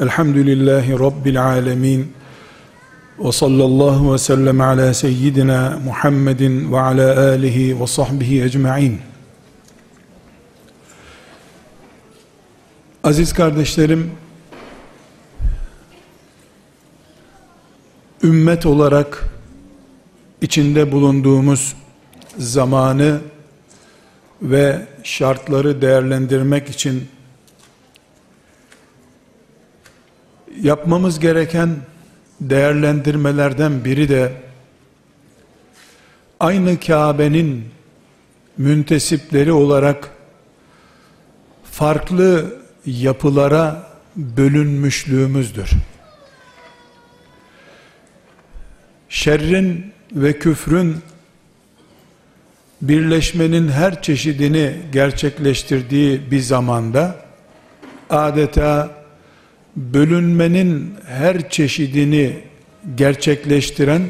Elhamdülillahi Rabbil alemin. Ve sallallahu ve sellem ala seyyidina Muhammedin ve ala alihi ve sahbihi ecma'in. Aziz kardeşlerim, ümmet olarak içinde bulunduğumuz zamanı ve şartları değerlendirmek için yapmamız gereken değerlendirmelerden biri de aynı Kabe'nin müntesipleri olarak farklı yapılara bölünmüşlüğümüzdür. Şerrin ve küfrün birleşmenin her çeşidini gerçekleştirdiği bir zamanda adeta bölünmenin her çeşidini gerçekleştiren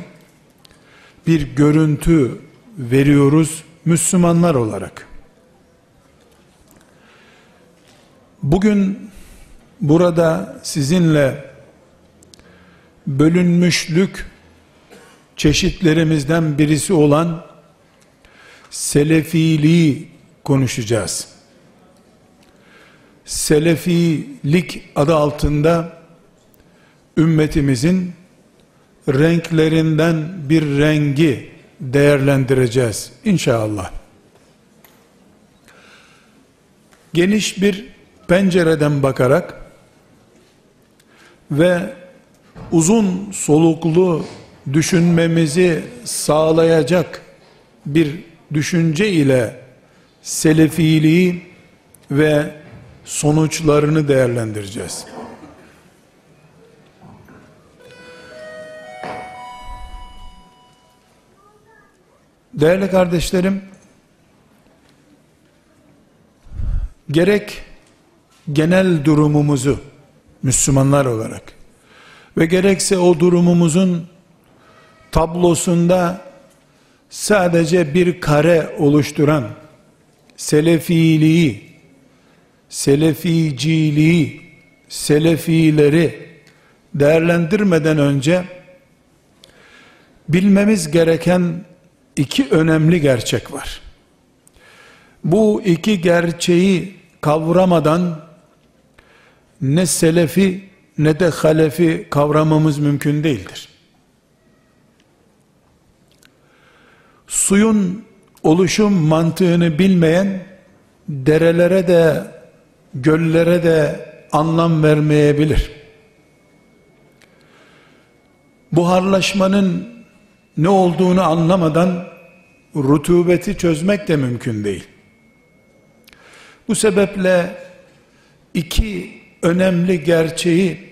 bir görüntü veriyoruz Müslümanlar olarak. Bugün burada sizinle bölünmüşlük çeşitlerimizden birisi olan selefiliği konuşacağız. Selefilik adı altında ümmetimizin renklerinden bir rengi değerlendireceğiz inşallah. Geniş bir pencereden bakarak ve uzun soluklu düşünmemizi sağlayacak bir düşünce ile selefiliği ve sonuçlarını değerlendireceğiz. Değerli kardeşlerim, gerek genel durumumuzu Müslümanlar olarak ve gerekse o durumumuzun tablosunda sadece bir kare oluşturan selefiliği, seleficiliği, selefileri değerlendirmeden önce bilmemiz gereken iki önemli gerçek var. Bu iki gerçeği kavramadan ne selefi ne de halefi kavramamız mümkün değildir. Suyun oluşum mantığını bilmeyen derelere de göllere de anlam vermeyebilir. Buharlaşmanın ne olduğunu anlamadan rutubeti çözmek de mümkün değil. Bu sebeple iki önemli gerçeği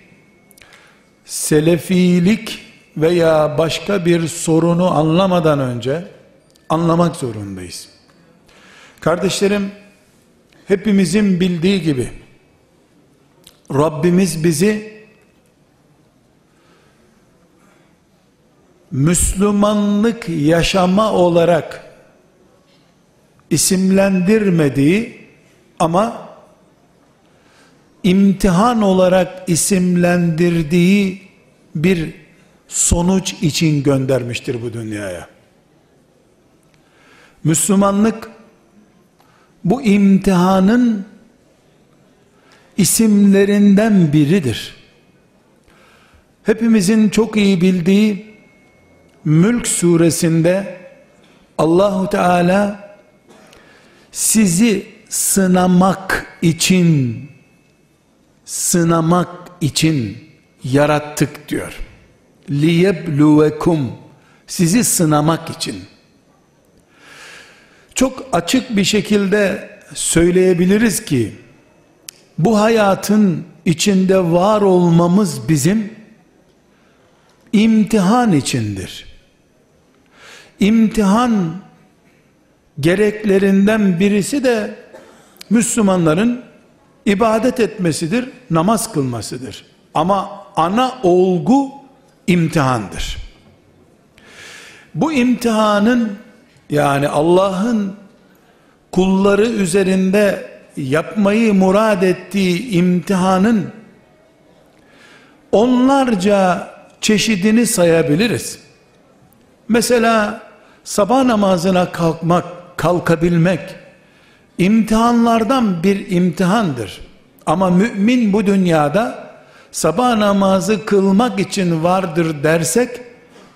selefilik veya başka bir sorunu anlamadan önce anlamak zorundayız. Kardeşlerim, hepimizin bildiği gibi Rabbimiz bizi Müslümanlık yaşama olarak isimlendirmediği ama imtihan olarak isimlendirdiği bir sonuç için göndermiştir bu dünyaya. Müslümanlık bu imtihanın isimlerinden biridir. Hepimizin çok iyi bildiği Mülk suresinde Allahu Teala sizi sınamak için sınamak için yarattık diyor. Liyebluvekum sizi sınamak için. Çok açık bir şekilde söyleyebiliriz ki bu hayatın içinde var olmamız bizim imtihan içindir. İmtihan gereklerinden birisi de Müslümanların ibadet etmesidir, namaz kılmasıdır. Ama ana olgu imtihandır. Bu imtihanın yani Allah'ın kulları üzerinde yapmayı murad ettiği imtihanın onlarca çeşidini sayabiliriz. Mesela sabah namazına kalkmak, kalkabilmek imtihanlardan bir imtihandır. Ama mümin bu dünyada sabah namazı kılmak için vardır dersek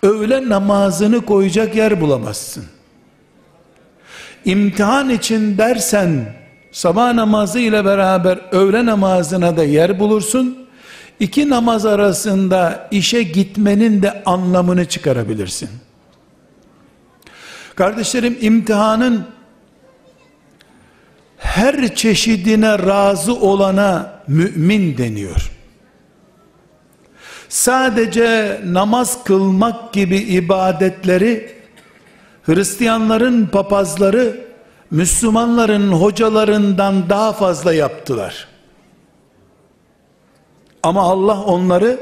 öğle namazını koyacak yer bulamazsın. İmtihan için dersen sabah namazı ile beraber öğle namazına da yer bulursun. İki namaz arasında işe gitmenin de anlamını çıkarabilirsin. Kardeşlerim imtihanın her çeşidine razı olana mümin deniyor. Sadece namaz kılmak gibi ibadetleri Hristiyanların papazları Müslümanların hocalarından daha fazla yaptılar. Ama Allah onları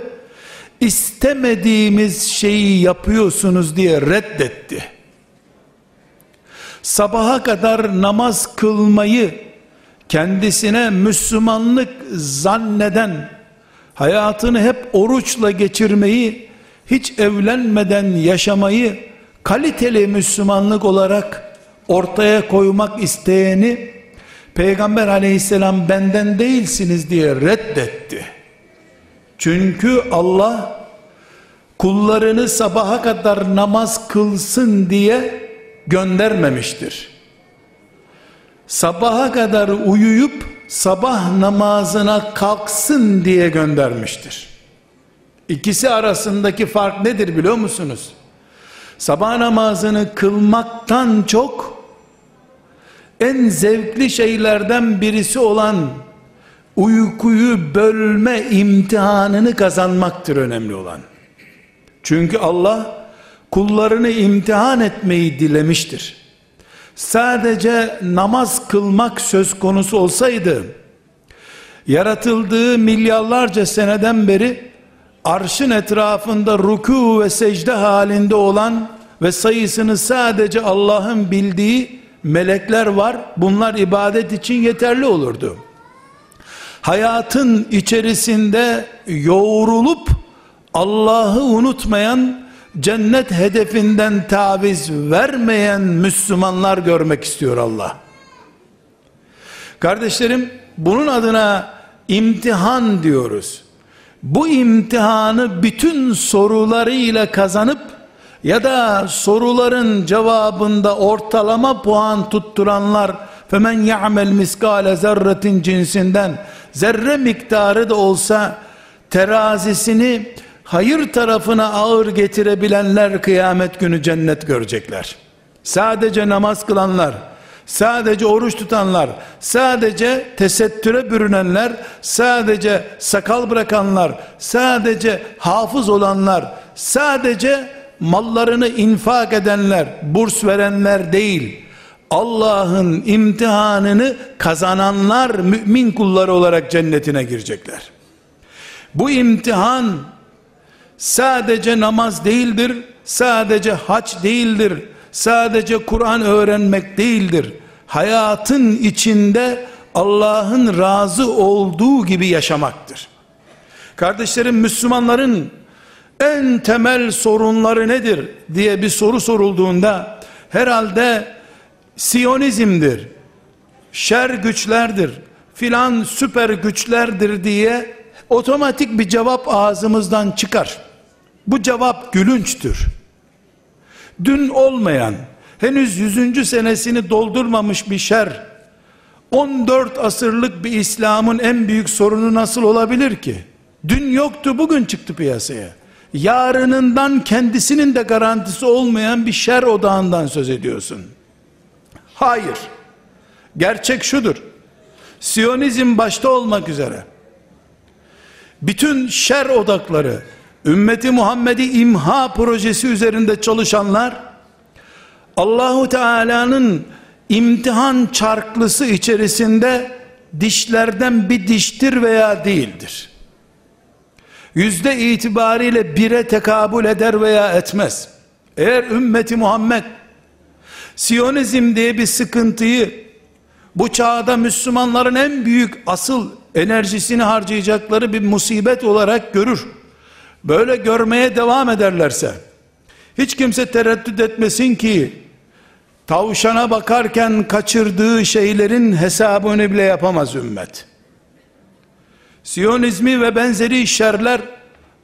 istemediğimiz şeyi yapıyorsunuz diye reddetti. Sabaha kadar namaz kılmayı kendisine Müslümanlık zanneden, hayatını hep oruçla geçirmeyi, hiç evlenmeden yaşamayı kaliteli Müslümanlık olarak ortaya koymak isteyeni Peygamber aleyhisselam benden değilsiniz diye reddetti. Çünkü Allah kullarını sabaha kadar namaz kılsın diye göndermemiştir. Sabaha kadar uyuyup sabah namazına kalksın diye göndermiştir. İkisi arasındaki fark nedir biliyor musunuz? Sabah namazını kılmaktan çok en zevkli şeylerden birisi olan uykuyu bölme imtihanını kazanmaktır önemli olan. Çünkü Allah kullarını imtihan etmeyi dilemiştir. Sadece namaz kılmak söz konusu olsaydı, yaratıldığı milyarlarca seneden beri arşın etrafında ruku ve secde halinde olan ve sayısını sadece Allah'ın bildiği melekler var. Bunlar ibadet için yeterli olurdu. Hayatın içerisinde yoğrulup Allah'ı unutmayan cennet hedefinden taviz vermeyen Müslümanlar görmek istiyor Allah. Kardeşlerim bunun adına imtihan diyoruz. Bu imtihanı bütün sorularıyla kazanıp ya da soruların cevabında ortalama puan tutturanlar femen ya'mel miskale zerretin cinsinden zerre miktarı da olsa terazisini hayır tarafına ağır getirebilenler kıyamet günü cennet görecekler. Sadece namaz kılanlar, sadece oruç tutanlar, sadece tesettüre bürünenler, sadece sakal bırakanlar, sadece hafız olanlar, sadece mallarını infak edenler, burs verenler değil, Allah'ın imtihanını kazananlar mümin kulları olarak cennetine girecekler. Bu imtihan sadece namaz değildir, sadece haç değildir, sadece Kur'an öğrenmek değildir. Hayatın içinde Allah'ın razı olduğu gibi yaşamaktır. Kardeşlerim Müslümanların en temel sorunları nedir diye bir soru sorulduğunda herhalde Siyonizmdir, şer güçlerdir, filan süper güçlerdir diye otomatik bir cevap ağzımızdan çıkar. Bu cevap gülünçtür. Dün olmayan, henüz yüzüncü senesini doldurmamış bir şer, 14 asırlık bir İslam'ın en büyük sorunu nasıl olabilir ki? Dün yoktu bugün çıktı piyasaya. Yarınından kendisinin de garantisi olmayan bir şer odağından söz ediyorsun. Hayır. Gerçek şudur. Siyonizm başta olmak üzere bütün şer odakları ümmeti Muhammed'i imha projesi üzerinde çalışanlar Allahu Teala'nın imtihan çarklısı içerisinde dişlerden bir diştir veya değildir. Yüzde itibariyle bire tekabül eder veya etmez. Eğer ümmeti Muhammed Siyonizm diye bir sıkıntıyı bu çağda Müslümanların en büyük asıl enerjisini harcayacakları bir musibet olarak görür böyle görmeye devam ederlerse, hiç kimse tereddüt etmesin ki, tavşana bakarken kaçırdığı şeylerin hesabını bile yapamaz ümmet. Siyonizmi ve benzeri şerler,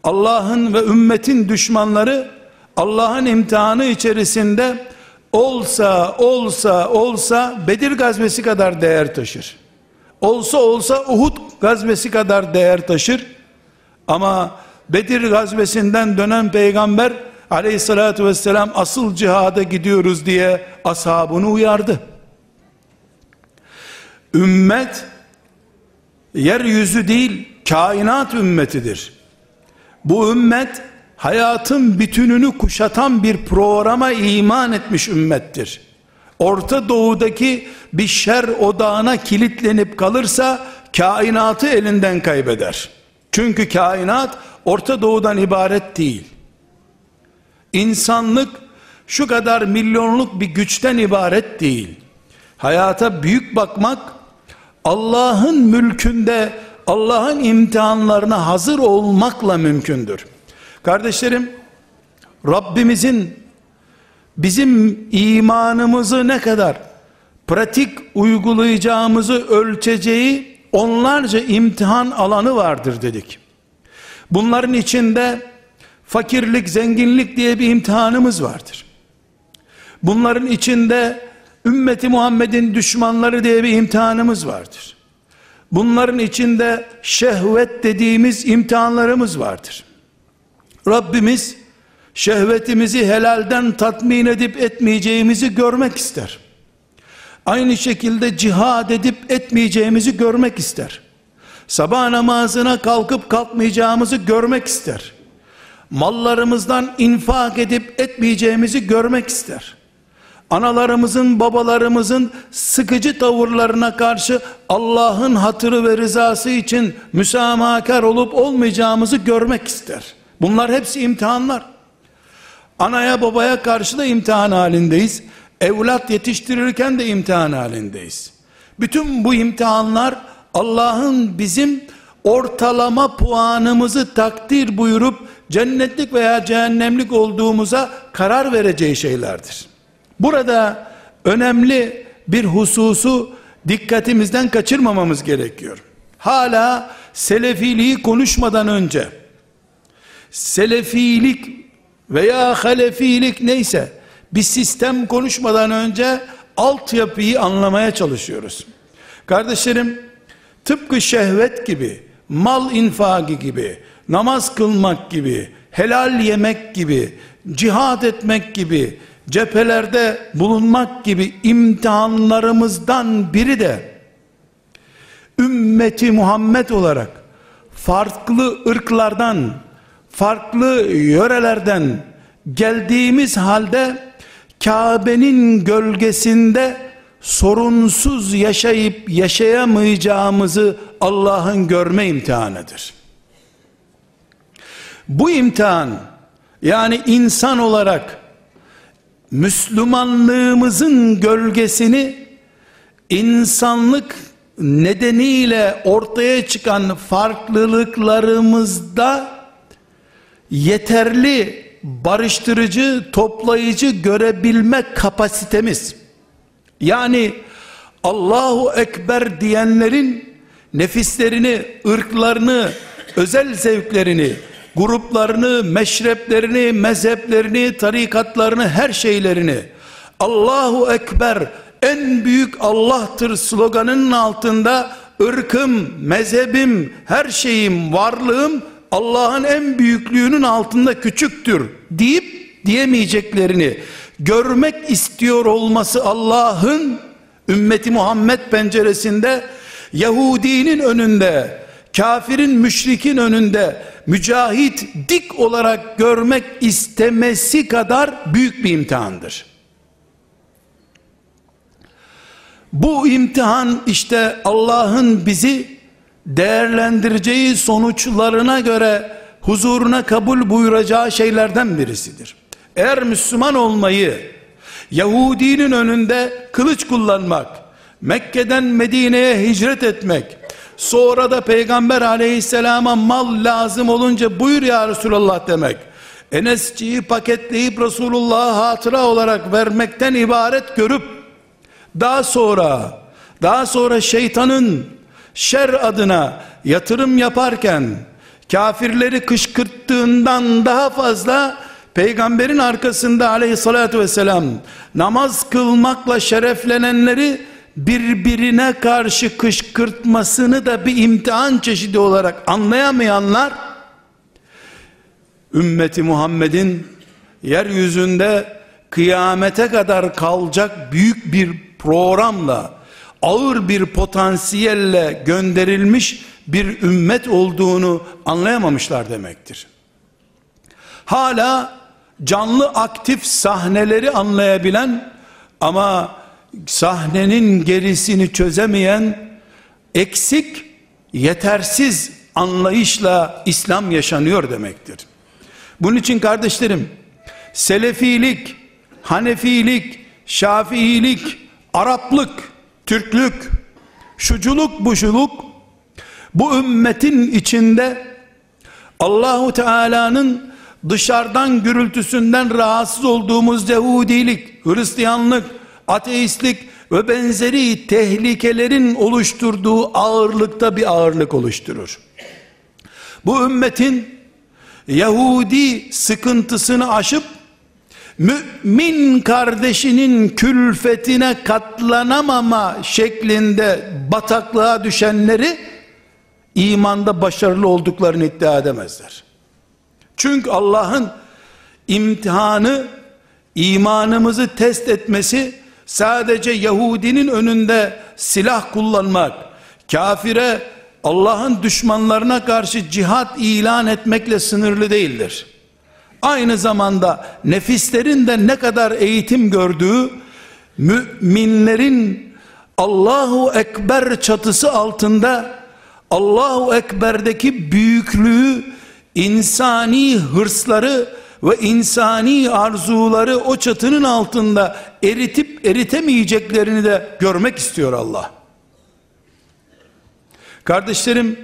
Allah'ın ve ümmetin düşmanları, Allah'ın imtihanı içerisinde, olsa olsa olsa Bedir gazvesi kadar değer taşır. Olsa olsa Uhud gazvesi kadar değer taşır. Ama Bedir gazvesinden dönen peygamber aleyhissalatü vesselam asıl cihada gidiyoruz diye ashabını uyardı. Ümmet yeryüzü değil kainat ümmetidir. Bu ümmet hayatın bütününü kuşatan bir programa iman etmiş ümmettir. Orta doğudaki bir şer odağına kilitlenip kalırsa kainatı elinden kaybeder. Çünkü kainat Orta Doğu'dan ibaret değil. İnsanlık şu kadar milyonluk bir güçten ibaret değil. Hayata büyük bakmak Allah'ın mülkünde Allah'ın imtihanlarına hazır olmakla mümkündür. Kardeşlerim, Rabbimizin bizim imanımızı ne kadar pratik uygulayacağımızı ölçeceği onlarca imtihan alanı vardır dedik. Bunların içinde fakirlik, zenginlik diye bir imtihanımız vardır. Bunların içinde ümmeti Muhammed'in düşmanları diye bir imtihanımız vardır. Bunların içinde şehvet dediğimiz imtihanlarımız vardır. Rabbimiz şehvetimizi helalden tatmin edip etmeyeceğimizi görmek ister. Aynı şekilde cihad edip etmeyeceğimizi görmek ister. Sabah namazına kalkıp kalkmayacağımızı görmek ister. Mallarımızdan infak edip etmeyeceğimizi görmek ister. Analarımızın, babalarımızın sıkıcı tavırlarına karşı Allah'ın hatırı ve rızası için müsamahakar olup olmayacağımızı görmek ister. Bunlar hepsi imtihanlar. Anaya babaya karşı da imtihan halindeyiz. Evlat yetiştirirken de imtihan halindeyiz. Bütün bu imtihanlar Allah'ın bizim ortalama puanımızı takdir buyurup cennetlik veya cehennemlik olduğumuza karar vereceği şeylerdir. Burada önemli bir hususu dikkatimizden kaçırmamamız gerekiyor. Hala selefiliği konuşmadan önce selefilik veya halefilik neyse bir sistem konuşmadan önce altyapıyı anlamaya çalışıyoruz. Kardeşlerim tıpkı şehvet gibi, mal infakı gibi, namaz kılmak gibi, helal yemek gibi, cihad etmek gibi, cephelerde bulunmak gibi imtihanlarımızdan biri de ümmeti Muhammed olarak farklı ırklardan farklı yörelerden geldiğimiz halde Kabe'nin gölgesinde sorunsuz yaşayıp yaşayamayacağımızı Allah'ın görme imtihanıdır. Bu imtihan yani insan olarak Müslümanlığımızın gölgesini insanlık nedeniyle ortaya çıkan farklılıklarımızda yeterli barıştırıcı, toplayıcı görebilme kapasitemiz. Yani Allahu Ekber diyenlerin nefislerini, ırklarını, özel zevklerini, gruplarını, meşreplerini, mezheplerini, tarikatlarını, her şeylerini. Allahu Ekber en büyük Allah'tır sloganının altında ırkım, mezhebim, her şeyim, varlığım Allah'ın en büyüklüğünün altında küçüktür deyip diyemeyeceklerini görmek istiyor olması Allah'ın ümmeti Muhammed penceresinde Yahudinin önünde kafirin müşrikin önünde mücahit dik olarak görmek istemesi kadar büyük bir imtihandır. Bu imtihan işte Allah'ın bizi değerlendireceği sonuçlarına göre huzuruna kabul buyuracağı şeylerden birisidir. Eğer Müslüman olmayı Yahudinin önünde kılıç kullanmak, Mekke'den Medine'ye hicret etmek, Sonra da Peygamber aleyhisselama mal lazım olunca buyur ya Resulallah demek. Enesciyi paketleyip Resulullah'a hatıra olarak vermekten ibaret görüp daha sonra daha sonra şeytanın şer adına yatırım yaparken kafirleri kışkırttığından daha fazla peygamberin arkasında aleyhissalatü vesselam namaz kılmakla şereflenenleri birbirine karşı kışkırtmasını da bir imtihan çeşidi olarak anlayamayanlar ümmeti Muhammed'in yeryüzünde kıyamete kadar kalacak büyük bir programla ağır bir potansiyelle gönderilmiş bir ümmet olduğunu anlayamamışlar demektir. Hala canlı aktif sahneleri anlayabilen ama sahnenin gerisini çözemeyen eksik, yetersiz anlayışla İslam yaşanıyor demektir. Bunun için kardeşlerim, Selefilik, Hanefilik, Şafiilik, Araplık, Türklük, şuculuk, buşuluk bu ümmetin içinde Allahu Teala'nın dışarıdan gürültüsünden rahatsız olduğumuz Yahudilik, Hristiyanlık, ateistlik ve benzeri tehlikelerin oluşturduğu ağırlıkta bir ağırlık oluşturur. Bu ümmetin Yahudi sıkıntısını aşıp mümin kardeşinin külfetine katlanamama şeklinde bataklığa düşenleri imanda başarılı olduklarını iddia edemezler. Çünkü Allah'ın imtihanı imanımızı test etmesi sadece Yahudinin önünde silah kullanmak, kafire Allah'ın düşmanlarına karşı cihat ilan etmekle sınırlı değildir. Aynı zamanda nefislerin de ne kadar eğitim gördüğü müminlerin Allahu Ekber çatısı altında Allahu Ekber'deki büyüklüğü insani hırsları ve insani arzuları o çatının altında eritip eritemeyeceklerini de görmek istiyor Allah. Kardeşlerim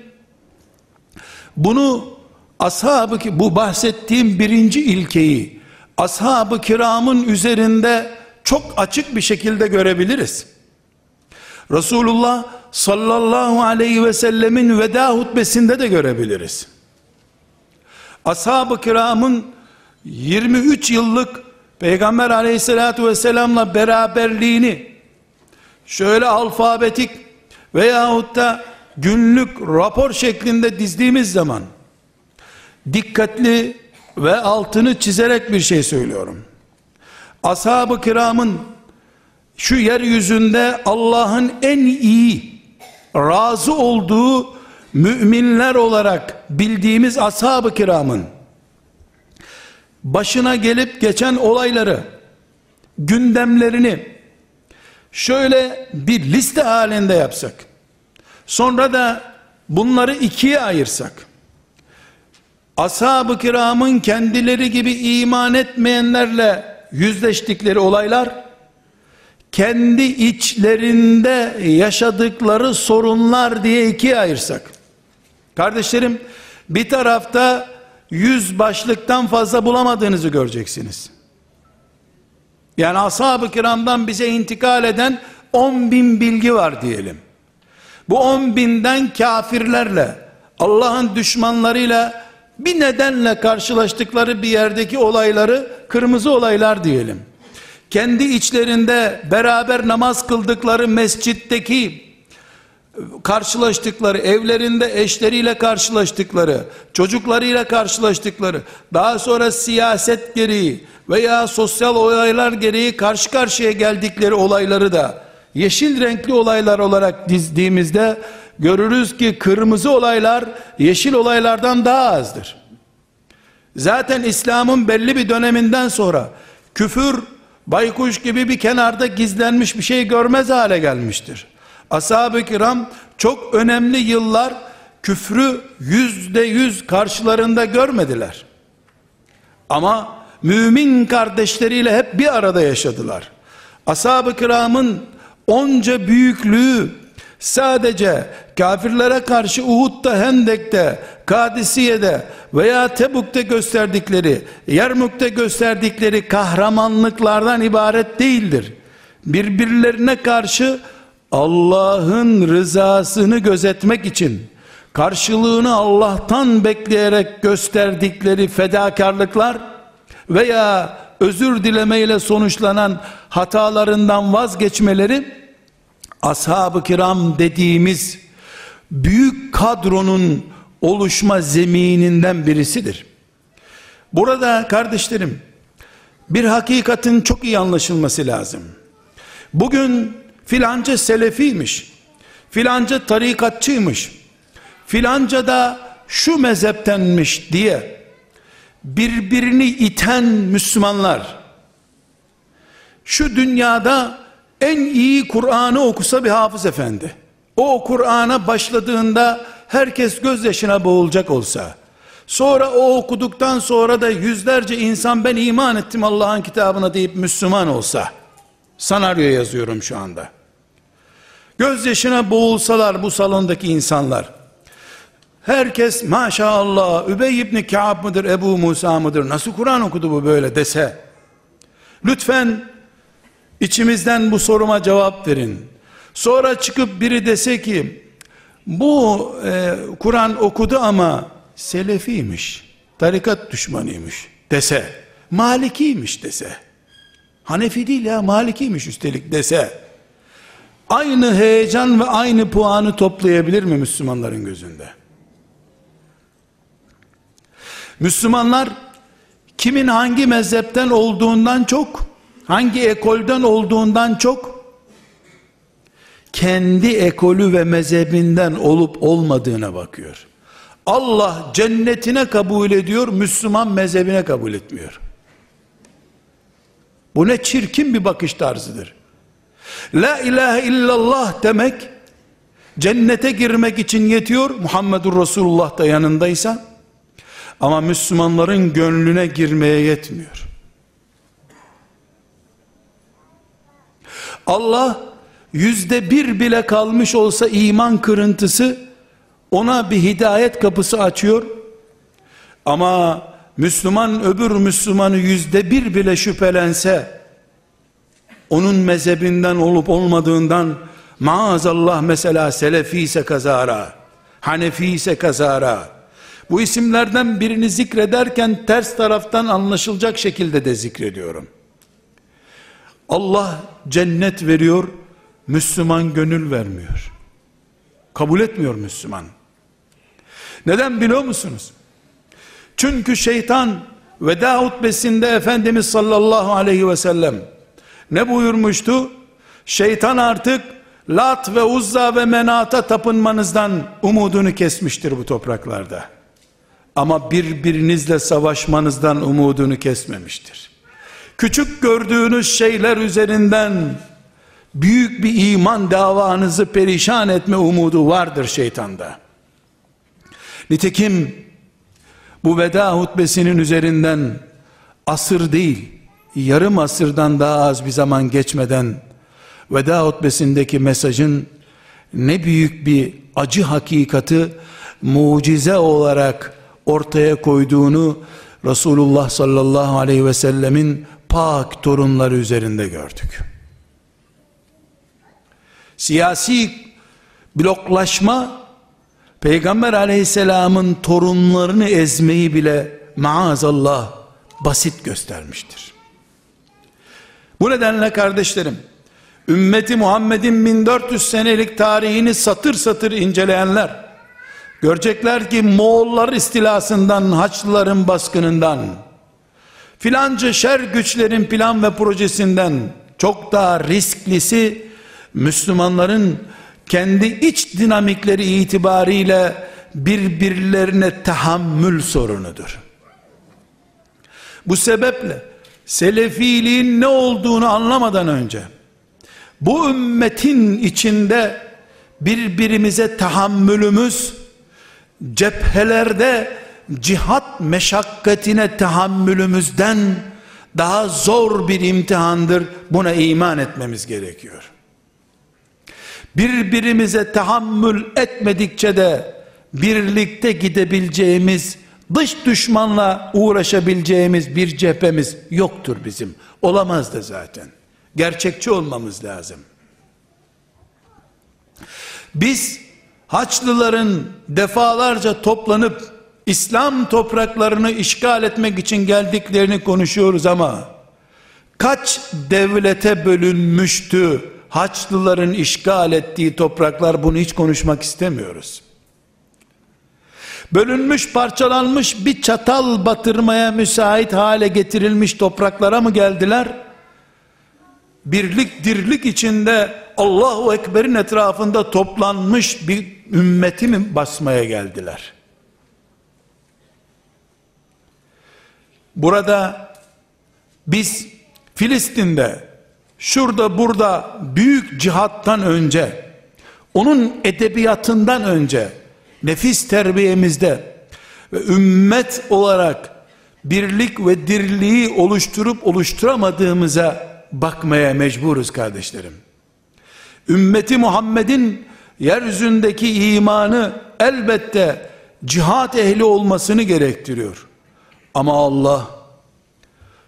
bunu ashab-ı ki bu bahsettiğim birinci ilkeyi ashab-ı kiramın üzerinde çok açık bir şekilde görebiliriz. Resulullah sallallahu aleyhi ve sellemin veda hutbesinde de görebiliriz. Ashab-ı kiramın 23 yıllık Peygamber aleyhissalatü vesselamla beraberliğini şöyle alfabetik veyahut da günlük rapor şeklinde dizdiğimiz zaman dikkatli ve altını çizerek bir şey söylüyorum. Ashab-ı kiramın şu yeryüzünde Allah'ın en iyi razı olduğu müminler olarak bildiğimiz ashab-ı kiramın başına gelip geçen olayları gündemlerini şöyle bir liste halinde yapsak sonra da bunları ikiye ayırsak ashab-ı kiramın kendileri gibi iman etmeyenlerle yüzleştikleri olaylar kendi içlerinde yaşadıkları sorunlar diye ikiye ayırsak. Kardeşlerim bir tarafta yüz başlıktan fazla bulamadığınızı göreceksiniz yani ashab-ı kiramdan bize intikal eden 10 bin bilgi var diyelim bu 10 binden kafirlerle Allah'ın düşmanlarıyla bir nedenle karşılaştıkları bir yerdeki olayları kırmızı olaylar diyelim. Kendi içlerinde beraber namaz kıldıkları mescitteki karşılaştıkları, evlerinde eşleriyle karşılaştıkları, çocuklarıyla karşılaştıkları, daha sonra siyaset gereği veya sosyal olaylar gereği karşı karşıya geldikleri olayları da yeşil renkli olaylar olarak dizdiğimizde görürüz ki kırmızı olaylar yeşil olaylardan daha azdır. Zaten İslam'ın belli bir döneminden sonra küfür baykuş gibi bir kenarda gizlenmiş bir şey görmez hale gelmiştir. Ashab-ı kiram çok önemli yıllar küfrü yüzde yüz karşılarında görmediler. Ama mümin kardeşleriyle hep bir arada yaşadılar. Ashab-ı kiramın onca büyüklüğü sadece kafirlere karşı Uhud'da, Hendek'te, Kadisiye'de veya Tebuk'te gösterdikleri, Yermuk'te gösterdikleri kahramanlıklardan ibaret değildir. Birbirlerine karşı Allah'ın rızasını gözetmek için karşılığını Allah'tan bekleyerek gösterdikleri fedakarlıklar veya özür dilemeyle sonuçlanan hatalarından vazgeçmeleri ashab-ı kiram dediğimiz büyük kadronun oluşma zemininden birisidir. Burada kardeşlerim bir hakikatin çok iyi anlaşılması lazım. Bugün filanca selefiymiş, filanca tarikatçıymış, filanca da şu mezheptenmiş diye birbirini iten Müslümanlar şu dünyada en iyi Kur'an'ı okusa bir hafız efendi o Kur'an'a başladığında herkes gözyaşına boğulacak olsa sonra o okuduktan sonra da yüzlerce insan ben iman ettim Allah'ın kitabına deyip Müslüman olsa senaryo yazıyorum şu anda. Gözyaşına boğulsalar bu salondaki insanlar. Herkes maşallah Übey ibn Ka'b mıdır Ebu Musa mıdır? Nasıl Kur'an okudu bu böyle? dese lütfen içimizden bu soruma cevap verin. Sonra çıkıp biri dese ki bu e, Kur'an okudu ama selefiymiş tarikat düşmanıymış. dese malikiymiş. dese Hanefi değil ya malikiymiş üstelik dese aynı heyecan ve aynı puanı toplayabilir mi Müslümanların gözünde? Müslümanlar kimin hangi mezhepten olduğundan çok, hangi ekolden olduğundan çok, kendi ekolü ve mezhebinden olup olmadığına bakıyor. Allah cennetine kabul ediyor, Müslüman mezhebine kabul etmiyor. Bu ne çirkin bir bakış tarzıdır. La ilahe illallah demek, cennete girmek için yetiyor, Muhammedur Resulullah da yanındaysa, ama Müslümanların gönlüne girmeye yetmiyor. Allah yüzde bir bile kalmış olsa iman kırıntısı ona bir hidayet kapısı açıyor. Ama Müslüman öbür Müslümanı yüzde bir bile şüphelense onun mezhebinden olup olmadığından maazallah mesela Selefi ise kazara, Hanefi ise kazara, bu isimlerden birini zikrederken ters taraftan anlaşılacak şekilde de zikrediyorum. Allah cennet veriyor, Müslüman gönül vermiyor. Kabul etmiyor Müslüman. Neden biliyor musunuz? Çünkü şeytan veda hutbesinde Efendimiz sallallahu aleyhi ve sellem ne buyurmuştu? Şeytan artık Lat ve Uzza ve Menat'a tapınmanızdan umudunu kesmiştir bu topraklarda. Ama birbirinizle savaşmanızdan umudunu kesmemiştir. Küçük gördüğünüz şeyler üzerinden büyük bir iman davanızı perişan etme umudu vardır şeytanda. Nitekim bu veda hutbesinin üzerinden asır değil, yarım asırdan daha az bir zaman geçmeden veda hutbesindeki mesajın ne büyük bir acı hakikati mucize olarak ortaya koyduğunu Resulullah sallallahu aleyhi ve sellemin pak torunları üzerinde gördük. Siyasi bloklaşma Peygamber aleyhisselamın torunlarını ezmeyi bile maazallah basit göstermiştir. Bu nedenle kardeşlerim, ümmeti Muhammed'in 1400 senelik tarihini satır satır inceleyenler, Görecekler ki Moğollar istilasından, Haçlıların baskınından, filanca şer güçlerin plan ve projesinden çok daha risklisi Müslümanların kendi iç dinamikleri itibariyle birbirlerine tahammül sorunudur. Bu sebeple selefiliğin ne olduğunu anlamadan önce bu ümmetin içinde birbirimize tahammülümüz cephelerde cihat meşakkatine tahammülümüzden daha zor bir imtihandır. Buna iman etmemiz gerekiyor. Birbirimize tahammül etmedikçe de birlikte gidebileceğimiz, dış düşmanla uğraşabileceğimiz bir cephemiz yoktur bizim. Olamaz da zaten. Gerçekçi olmamız lazım. Biz Haçlıların defalarca toplanıp İslam topraklarını işgal etmek için geldiklerini konuşuyoruz ama kaç devlete bölünmüştü Haçlıların işgal ettiği topraklar bunu hiç konuşmak istemiyoruz. Bölünmüş, parçalanmış bir çatal batırmaya müsait hale getirilmiş topraklara mı geldiler? Birlik dirlik içinde Allahu Ekber'in etrafında toplanmış bir ümmeti mi basmaya geldiler? Burada biz Filistin'de şurada burada büyük cihattan önce onun edebiyatından önce nefis terbiyemizde ve ümmet olarak birlik ve dirliği oluşturup oluşturamadığımıza bakmaya mecburuz kardeşlerim. Ümmeti Muhammed'in yeryüzündeki imanı elbette cihat ehli olmasını gerektiriyor. Ama Allah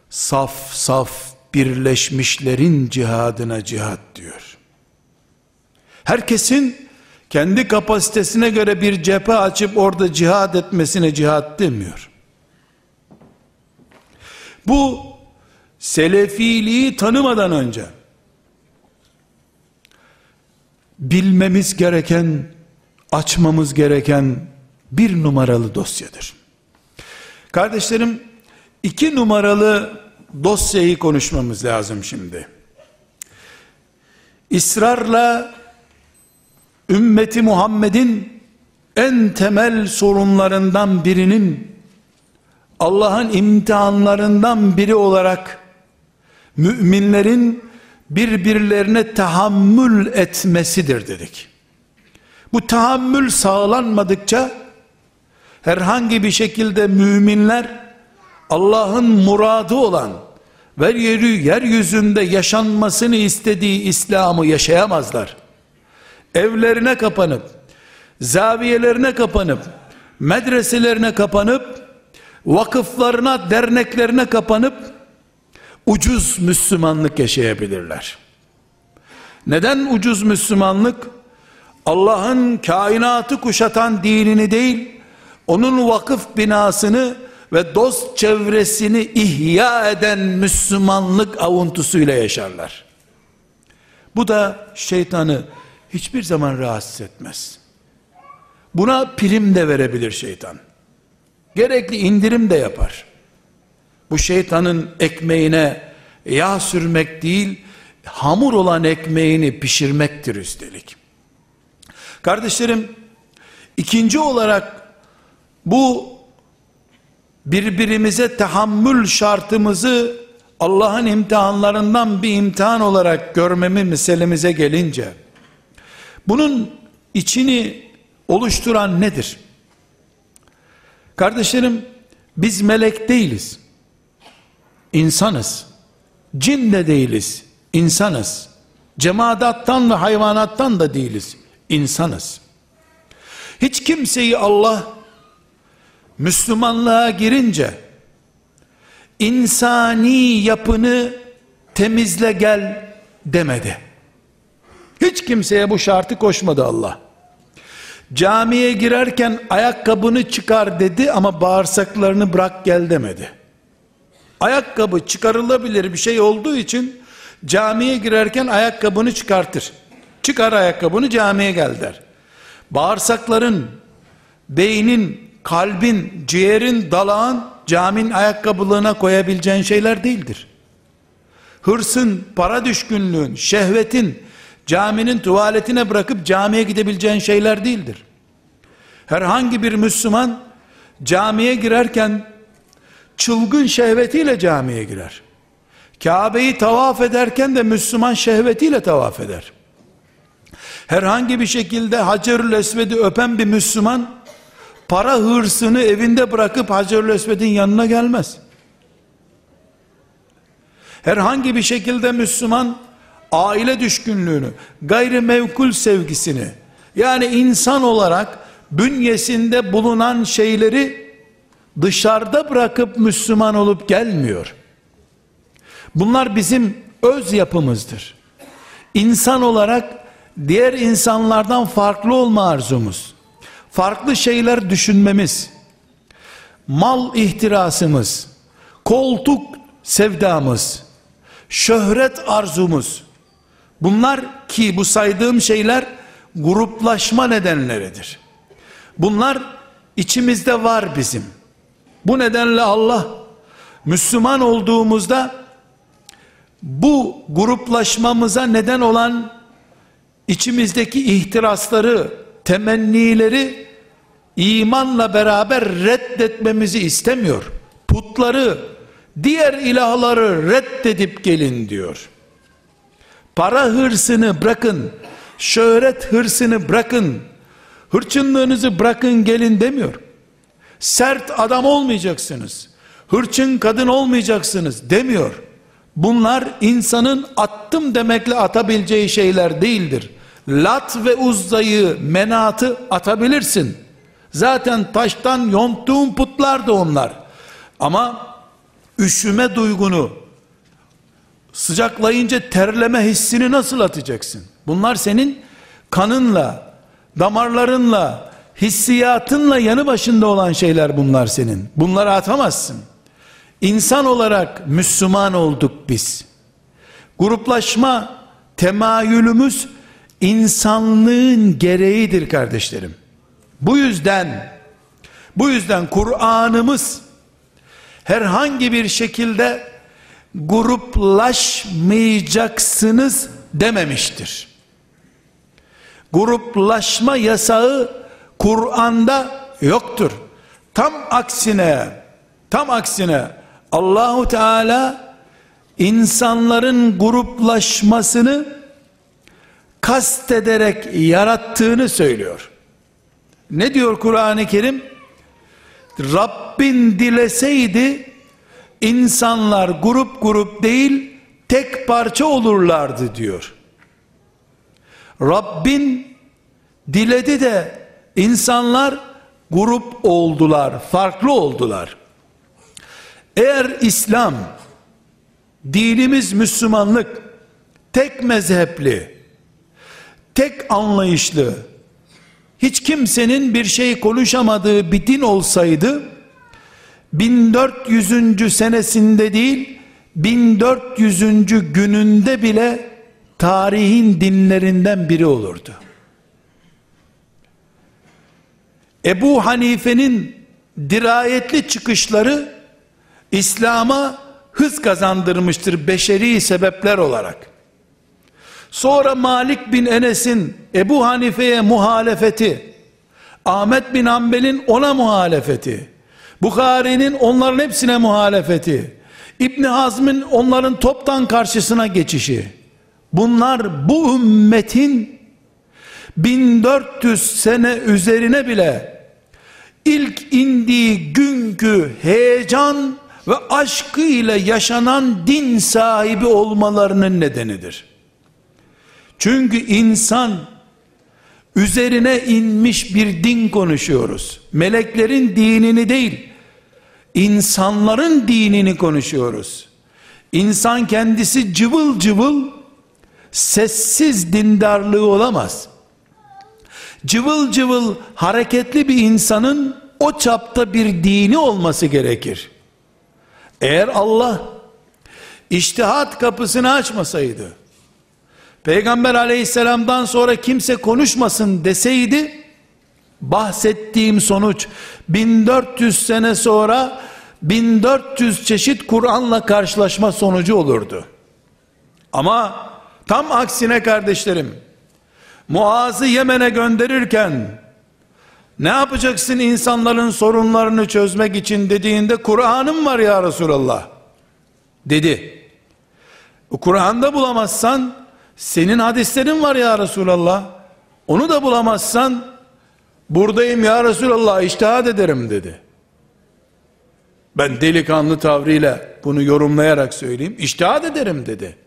saf saf birleşmişlerin cihadına cihat diyor. Herkesin kendi kapasitesine göre bir cephe açıp orada cihad etmesine cihat demiyor. Bu selefiliği tanımadan önce bilmemiz gereken, açmamız gereken bir numaralı dosyadır. Kardeşlerim, iki numaralı dosyayı konuşmamız lazım şimdi. İsrarla ümmeti Muhammed'in en temel sorunlarından birinin Allah'ın imtihanlarından biri olarak müminlerin birbirlerine tahammül etmesidir dedik. Bu tahammül sağlanmadıkça herhangi bir şekilde müminler Allah'ın muradı olan ve yeri yeryüzünde yaşanmasını istediği İslam'ı yaşayamazlar. Evlerine kapanıp, zaviyelerine kapanıp, medreselerine kapanıp, vakıflarına, derneklerine kapanıp, ucuz Müslümanlık yaşayabilirler. Neden ucuz Müslümanlık? Allah'ın kainatı kuşatan dinini değil, onun vakıf binasını ve dost çevresini ihya eden Müslümanlık avuntusuyla yaşarlar. Bu da şeytanı hiçbir zaman rahatsız etmez. Buna prim de verebilir şeytan. Gerekli indirim de yapar. Bu şeytanın ekmeğine yağ sürmek değil, hamur olan ekmeğini pişirmektir üstelik. Kardeşlerim, ikinci olarak bu birbirimize tahammül şartımızı Allah'ın imtihanlarından bir imtihan olarak görmemi meselemize gelince bunun içini oluşturan nedir? Kardeşlerim biz melek değiliz. İnsanız. Cin de değiliz. İnsanız. Cemaattan ve hayvanattan da değiliz. İnsanız. Hiç kimseyi Allah Müslümanlığa girince insani yapını temizle gel demedi. Hiç kimseye bu şartı koşmadı Allah. Camiye girerken ayakkabını çıkar dedi ama bağırsaklarını bırak gel demedi. Ayakkabı çıkarılabilir bir şey olduğu için camiye girerken ayakkabını çıkartır. Çıkar ayakkabını camiye gel der. Bağırsakların, beynin, kalbin, ciğerin, dalağın caminin ayakkabılığına koyabileceğin şeyler değildir. Hırsın, para düşkünlüğün, şehvetin caminin tuvaletine bırakıp camiye gidebileceğin şeyler değildir. Herhangi bir Müslüman camiye girerken çılgın şehvetiyle camiye girer. Kabe'yi tavaf ederken de Müslüman şehvetiyle tavaf eder. Herhangi bir şekilde Hacerül Esved'i öpen bir Müslüman para hırsını evinde bırakıp Hacerül Esved'in yanına gelmez. Herhangi bir şekilde Müslüman aile düşkünlüğünü, gayrimevkul sevgisini, yani insan olarak bünyesinde bulunan şeyleri dışarıda bırakıp Müslüman olup gelmiyor. Bunlar bizim öz yapımızdır. İnsan olarak diğer insanlardan farklı olma arzumuz, farklı şeyler düşünmemiz, mal ihtirasımız, koltuk sevdamız, şöhret arzumuz, bunlar ki bu saydığım şeyler gruplaşma nedenleridir. Bunlar içimizde var bizim. Bu nedenle Allah Müslüman olduğumuzda bu gruplaşmamıza neden olan içimizdeki ihtirasları, temennileri imanla beraber reddetmemizi istemiyor. Putları, diğer ilahları reddedip gelin diyor. Para hırsını bırakın, şöhret hırsını bırakın, hırçınlığınızı bırakın gelin demiyor. Sert adam olmayacaksınız, hırçın kadın olmayacaksınız demiyor. Bunlar insanın attım demekle atabileceği şeyler değildir. Lat ve uzzayı, menatı atabilirsin. Zaten taştan yonttuğun putlar da onlar. Ama üşüme duygunu, sıcaklayınca terleme hissini nasıl atacaksın? Bunlar senin kanınla, damarlarınla, hissiyatınla yanı başında olan şeyler bunlar senin. Bunları atamazsın. İnsan olarak Müslüman olduk biz. Gruplaşma temayülümüz insanlığın gereğidir kardeşlerim. Bu yüzden bu yüzden Kur'an'ımız herhangi bir şekilde gruplaşmayacaksınız dememiştir. Gruplaşma yasağı Kur'an'da yoktur. Tam aksine tam aksine Allahu Teala insanların gruplaşmasını kast ederek yarattığını söylüyor. Ne diyor Kur'an-ı Kerim? Rabbin dileseydi insanlar grup grup değil tek parça olurlardı diyor. Rabbin diledi de insanlar grup oldular, farklı oldular. Eğer İslam, dinimiz Müslümanlık, tek mezhepli, tek anlayışlı, hiç kimsenin bir şey konuşamadığı bir din olsaydı, 1400. senesinde değil, 1400. gününde bile tarihin dinlerinden biri olurdu. Ebu Hanife'nin dirayetli çıkışları İslam'a hız kazandırmıştır beşeri sebepler olarak. Sonra Malik bin Enes'in Ebu Hanife'ye muhalefeti, Ahmet bin Ambel'in ona muhalefeti, Bukhari'nin onların hepsine muhalefeti, İbn Hazm'in onların toptan karşısına geçişi, bunlar bu ümmetin 1400 sene üzerine bile ilk indiği günkü heyecan ve aşkı ile yaşanan din sahibi olmalarının nedenidir. Çünkü insan üzerine inmiş bir din konuşuyoruz. Meleklerin dinini değil, insanların dinini konuşuyoruz. İnsan kendisi cıvıl cıvıl sessiz dindarlığı olamaz. Cıvıl cıvıl hareketli bir insanın o çapta bir dini olması gerekir. Eğer Allah iştihat kapısını açmasaydı, Peygamber aleyhisselamdan sonra kimse konuşmasın deseydi, bahsettiğim sonuç 1400 sene sonra 1400 çeşit Kur'an'la karşılaşma sonucu olurdu. Ama tam aksine kardeşlerim, Muaz'ı Yemen'e gönderirken ne yapacaksın insanların sorunlarını çözmek için dediğinde Kur'an'ım var ya Resulallah dedi. Kur'an'da bulamazsan senin hadislerin var ya Resulallah. Onu da bulamazsan buradayım ya Resulallah iştihad ederim dedi. Ben delikanlı tavrıyla bunu yorumlayarak söyleyeyim. İştihad ederim dedi.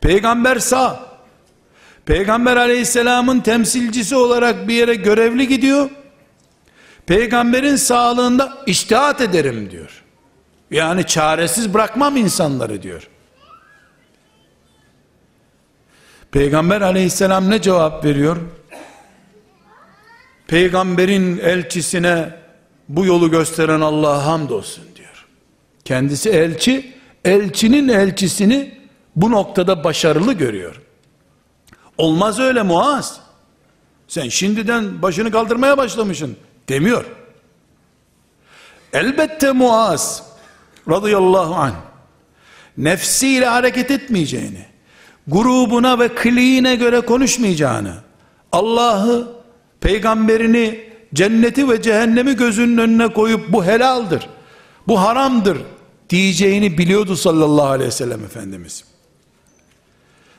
Peygamber sağ. Peygamber aleyhisselamın temsilcisi olarak bir yere görevli gidiyor. Peygamberin sağlığında iştihat ederim diyor. Yani çaresiz bırakmam insanları diyor. Peygamber aleyhisselam ne cevap veriyor? Peygamberin elçisine bu yolu gösteren Allah'a hamdolsun diyor. Kendisi elçi, elçinin elçisini bu noktada başarılı görüyor. Olmaz öyle Muaz. Sen şimdiden başını kaldırmaya başlamışsın demiyor. Elbette Muaz radıyallahu anh nefsiyle hareket etmeyeceğini, grubuna ve kliğine göre konuşmayacağını, Allah'ı, peygamberini, cenneti ve cehennemi gözünün önüne koyup bu helaldir, bu haramdır diyeceğini biliyordu sallallahu aleyhi ve sellem Efendimiz.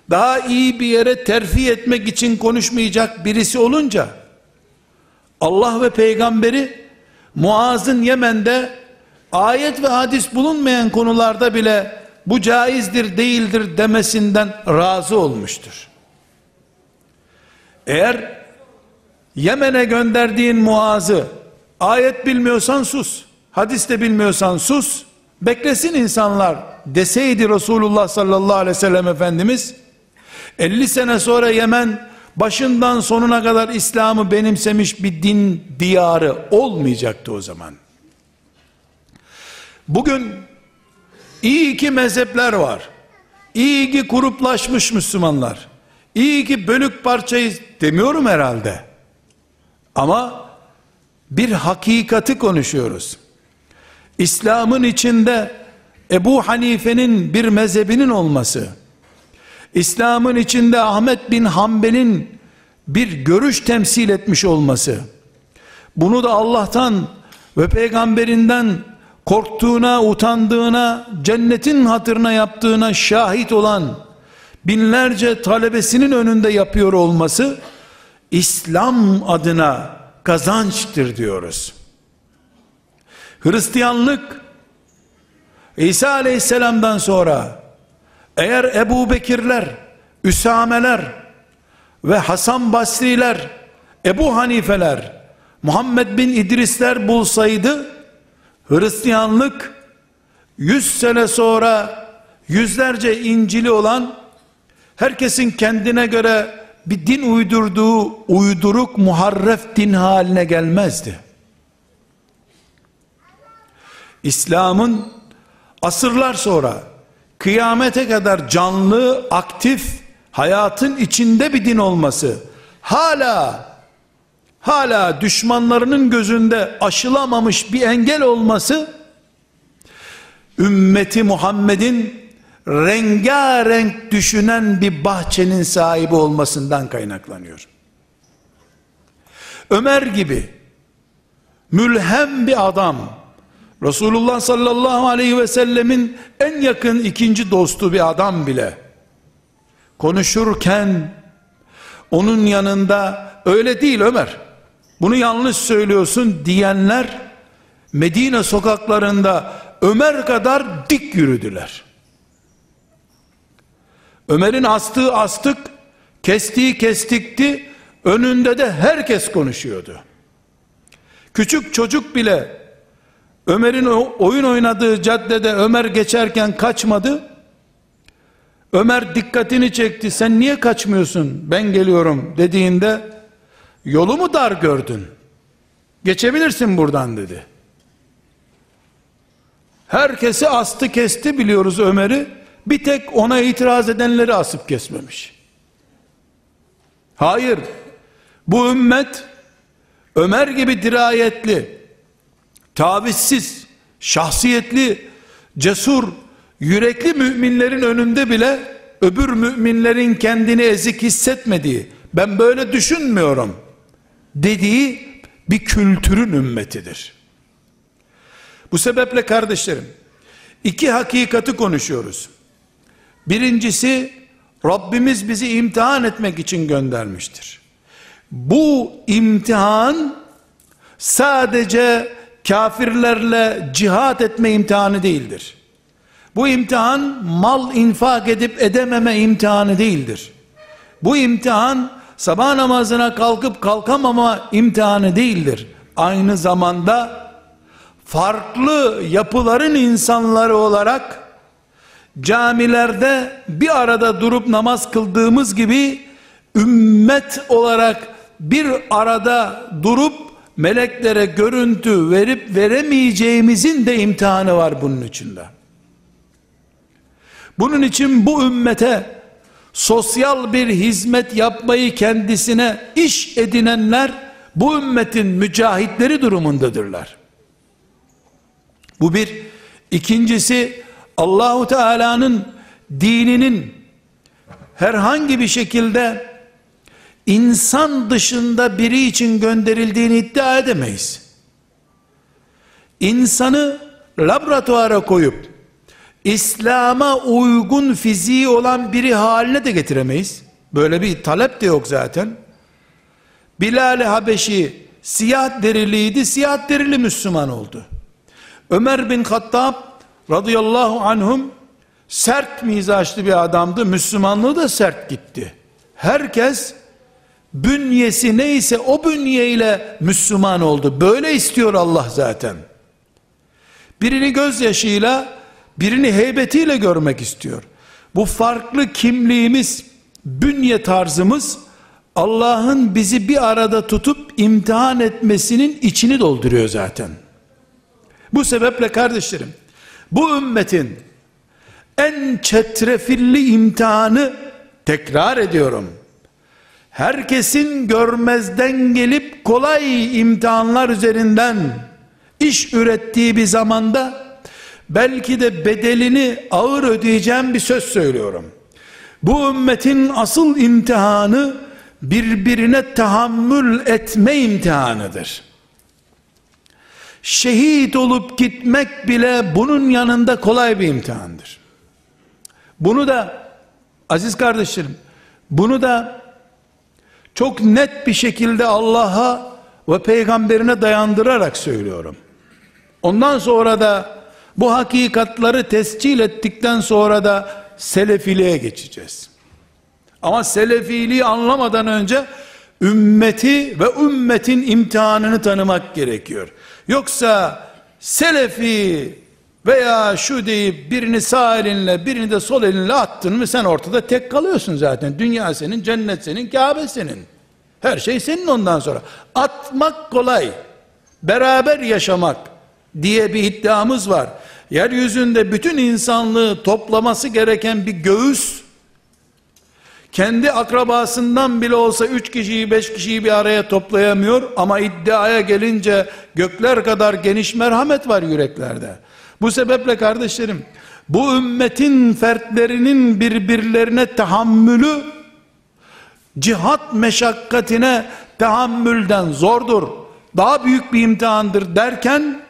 Daha iyi bir yere terfi etmek için konuşmayacak birisi olunca, Allah ve peygamberi Muaz'ın Yemen'de ayet ve hadis bulunmayan konularda bile bu caizdir değildir demesinden razı olmuştur. Eğer Yemen'e gönderdiğin Muaz'ı ayet bilmiyorsan sus, hadis de bilmiyorsan sus, beklesin insanlar deseydi Resulullah sallallahu aleyhi ve sellem Efendimiz 50 sene sonra Yemen başından sonuna kadar İslam'ı benimsemiş bir din diyarı olmayacaktı o zaman. Bugün iyi ki mezhepler var. İyi ki gruplaşmış Müslümanlar. İyi ki bölük parçayız demiyorum herhalde. Ama bir hakikati konuşuyoruz. İslam'ın içinde Ebu Hanife'nin bir mezhebinin olması, İslam'ın içinde Ahmet bin Hanbel'in bir görüş temsil etmiş olması, bunu da Allah'tan ve peygamberinden korktuğuna, utandığına, cennetin hatırına yaptığına şahit olan binlerce talebesinin önünde yapıyor olması İslam adına kazançtır diyoruz. Hristiyanlık İsa aleyhisselamdan sonra eğer Ebu Bekirler, Üsameler ve Hasan Basriler, Ebu Hanifeler, Muhammed bin İdrisler bulsaydı Hristiyanlık 100 sene sonra yüzlerce İncil'i olan herkesin kendine göre bir din uydurduğu uyduruk muharref din haline gelmezdi. İslam'ın asırlar sonra kıyamete kadar canlı, aktif, hayatın içinde bir din olması, hala, hala düşmanlarının gözünde aşılamamış bir engel olması, ümmeti Muhammed'in rengarenk düşünen bir bahçenin sahibi olmasından kaynaklanıyor. Ömer gibi mülhem bir adam, Resulullah sallallahu aleyhi ve sellemin en yakın ikinci dostu bir adam bile konuşurken onun yanında öyle değil Ömer bunu yanlış söylüyorsun diyenler Medine sokaklarında Ömer kadar dik yürüdüler. Ömer'in astığı astık, kestiği kestikti, önünde de herkes konuşuyordu. Küçük çocuk bile Ömer'in oyun oynadığı caddede Ömer geçerken kaçmadı. Ömer dikkatini çekti. Sen niye kaçmıyorsun? Ben geliyorum dediğinde yolu mu dar gördün? Geçebilirsin buradan dedi. Herkesi astı kesti biliyoruz Ömer'i. Bir tek ona itiraz edenleri asıp kesmemiş. Hayır. Bu ümmet Ömer gibi dirayetli, tavizsiz, şahsiyetli, cesur, yürekli müminlerin önünde bile öbür müminlerin kendini ezik hissetmediği, ben böyle düşünmüyorum dediği bir kültürün ümmetidir. Bu sebeple kardeşlerim, iki hakikati konuşuyoruz. Birincisi, Rabbimiz bizi imtihan etmek için göndermiştir. Bu imtihan sadece kafirlerle cihat etme imtihanı değildir. Bu imtihan mal infak edip edememe imtihanı değildir. Bu imtihan sabah namazına kalkıp kalkamama imtihanı değildir. Aynı zamanda farklı yapıların insanları olarak camilerde bir arada durup namaz kıldığımız gibi ümmet olarak bir arada durup meleklere görüntü verip veremeyeceğimizin de imtihanı var bunun içinde. Bunun için bu ümmete sosyal bir hizmet yapmayı kendisine iş edinenler bu ümmetin mücahitleri durumundadırlar. Bu bir. İkincisi Allahu Teala'nın dininin herhangi bir şekilde insan dışında biri için gönderildiğini iddia edemeyiz. İnsanı laboratuvara koyup İslam'a uygun fiziği olan biri haline de getiremeyiz. Böyle bir talep de yok zaten. Bilal-i Habeşi siyah deriliydi, siyah derili Müslüman oldu. Ömer bin Hattab radıyallahu anhum sert mizaçlı bir adamdı. Müslümanlığı da sert gitti. Herkes bünyesi neyse o bünyeyle Müslüman oldu. Böyle istiyor Allah zaten. Birini gözyaşıyla, birini heybetiyle görmek istiyor. Bu farklı kimliğimiz, bünye tarzımız Allah'ın bizi bir arada tutup imtihan etmesinin içini dolduruyor zaten. Bu sebeple kardeşlerim, bu ümmetin en çetrefilli imtihanı tekrar ediyorum. Herkesin görmezden gelip kolay imtihanlar üzerinden iş ürettiği bir zamanda belki de bedelini ağır ödeyeceğim bir söz söylüyorum. Bu ümmetin asıl imtihanı birbirine tahammül etme imtihanıdır. Şehit olup gitmek bile bunun yanında kolay bir imtihandır. Bunu da aziz kardeşlerim, bunu da çok net bir şekilde Allah'a ve peygamberine dayandırarak söylüyorum. Ondan sonra da bu hakikatları tescil ettikten sonra da selefiliğe geçeceğiz. Ama selefiliği anlamadan önce ümmeti ve ümmetin imtihanını tanımak gerekiyor. Yoksa selefi veya şu deyip birini sağ elinle birini de sol elinle attın mı sen ortada tek kalıyorsun zaten. Dünya senin, cennet senin, Kabe senin. Her şey senin ondan sonra. Atmak kolay. Beraber yaşamak diye bir iddiamız var. Yeryüzünde bütün insanlığı toplaması gereken bir göğüs kendi akrabasından bile olsa üç kişiyi beş kişiyi bir araya toplayamıyor ama iddiaya gelince gökler kadar geniş merhamet var yüreklerde. Bu sebeple kardeşlerim bu ümmetin fertlerinin birbirlerine tahammülü cihat meşakkatine tahammülden zordur. Daha büyük bir imtihandır derken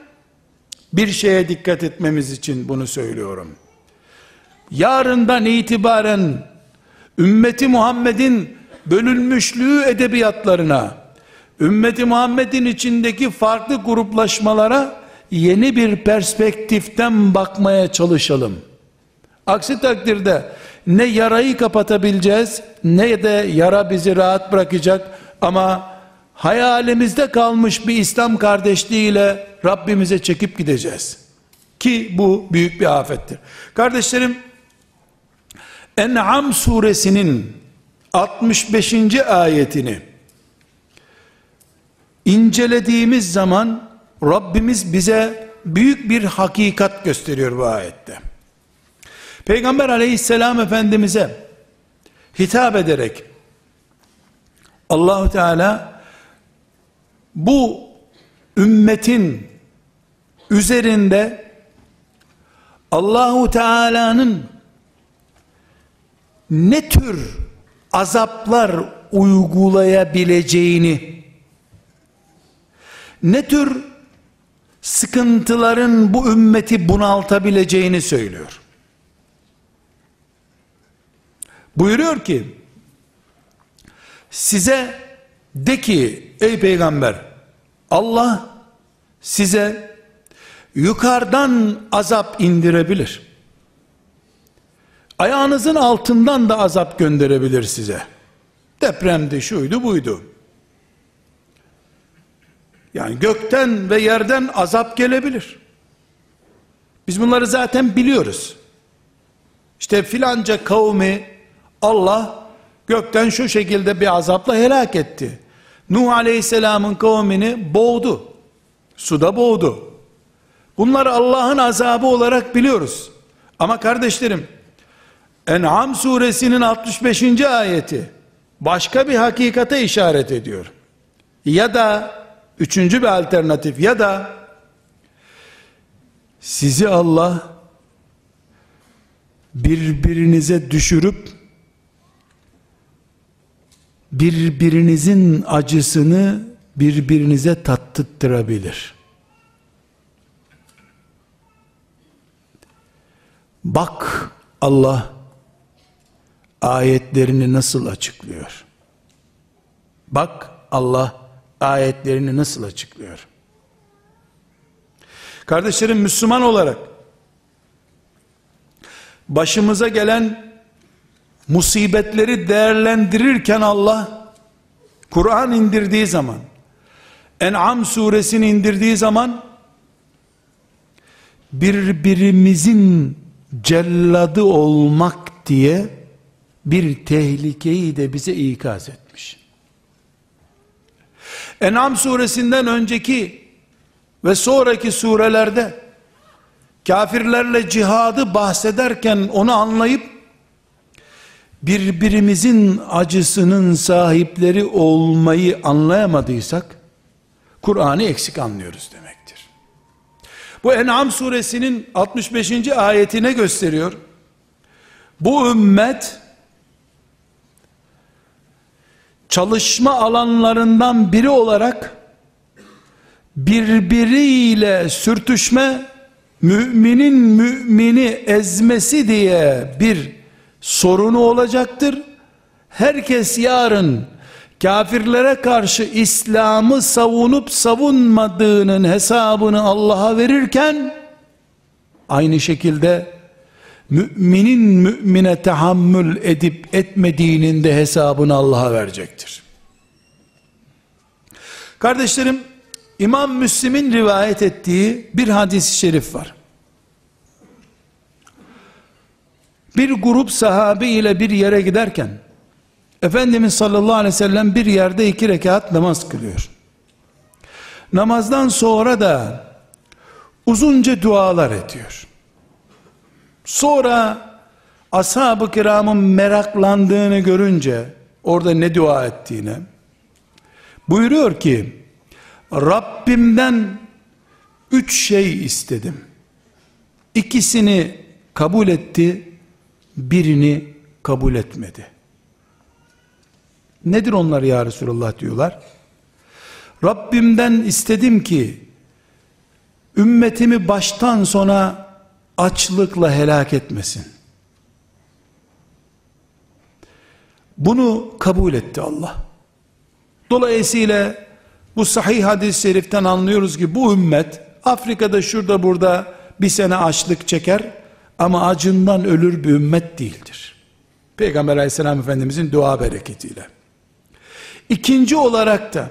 bir şeye dikkat etmemiz için bunu söylüyorum. Yarından itibaren ümmeti Muhammed'in bölünmüşlüğü edebiyatlarına, ümmeti Muhammed'in içindeki farklı gruplaşmalara yeni bir perspektiften bakmaya çalışalım. Aksi takdirde ne yarayı kapatabileceğiz ne de yara bizi rahat bırakacak ama hayalimizde kalmış bir İslam kardeşliğiyle Rabbimize çekip gideceğiz. Ki bu büyük bir afettir. Kardeşlerim En'am suresinin 65. ayetini incelediğimiz zaman Rabbimiz bize büyük bir hakikat gösteriyor bu ayette. Peygamber aleyhisselam efendimize hitap ederek Allahu Teala bu ümmetin üzerinde Allahu Teala'nın ne tür azaplar uygulayabileceğini ne tür sıkıntıların bu ümmeti bunaltabileceğini söylüyor. Buyuruyor ki size de ki ey peygamber Allah size yukarıdan azap indirebilir. Ayağınızın altından da azap gönderebilir size. Depremdi, şuydu, buydu. Yani gökten ve yerden azap gelebilir. Biz bunları zaten biliyoruz. İşte filanca kavmi Allah gökten şu şekilde bir azapla helak etti. Nuh Aleyhisselam'ın kavmini boğdu. Suda boğdu. Bunları Allah'ın azabı olarak biliyoruz. Ama kardeşlerim, En'am suresinin 65. ayeti başka bir hakikate işaret ediyor. Ya da üçüncü bir alternatif ya da sizi Allah birbirinize düşürüp birbirinizin acısını birbirinize tattırabilir. Bak Allah ayetlerini nasıl açıklıyor. Bak Allah ayetlerini nasıl açıklıyor. Kardeşlerim Müslüman olarak başımıza gelen musibetleri değerlendirirken Allah Kur'an indirdiği zaman En'am suresini indirdiği zaman birbirimizin celladı olmak diye bir tehlikeyi de bize ikaz etmiş. En'am suresinden önceki ve sonraki surelerde kafirlerle cihadı bahsederken onu anlayıp birbirimizin acısının sahipleri olmayı anlayamadıysak Kur'an'ı eksik anlıyoruz demektir. Bu En'am suresinin 65. ayetine gösteriyor. Bu ümmet çalışma alanlarından biri olarak birbiriyle sürtüşme müminin mümini ezmesi diye bir sorunu olacaktır. Herkes yarın kafirlere karşı İslam'ı savunup savunmadığının hesabını Allah'a verirken aynı şekilde müminin mümine tahammül edip etmediğinin de hesabını Allah'a verecektir. Kardeşlerim, İmam Müslim'in rivayet ettiği bir hadis-i şerif var. Bir grup sahabe ile bir yere giderken, Efendimiz sallallahu aleyhi ve sellem bir yerde iki rekat namaz kılıyor. Namazdan sonra da uzunca dualar ediyor. Sonra ashab-ı kiramın meraklandığını görünce orada ne dua ettiğini buyuruyor ki Rabbimden üç şey istedim. İkisini kabul etti, birini kabul etmedi. Nedir onlar ya Resulullah diyorlar. Rabbimden istedim ki ümmetimi baştan sona açlıkla helak etmesin. Bunu kabul etti Allah. Dolayısıyla bu sahih hadis-i şeriften anlıyoruz ki bu ümmet Afrika'da şurada burada bir sene açlık çeker ama acından ölür bir ümmet değildir. Peygamber aleyhisselam efendimizin dua bereketiyle. İkinci olarak da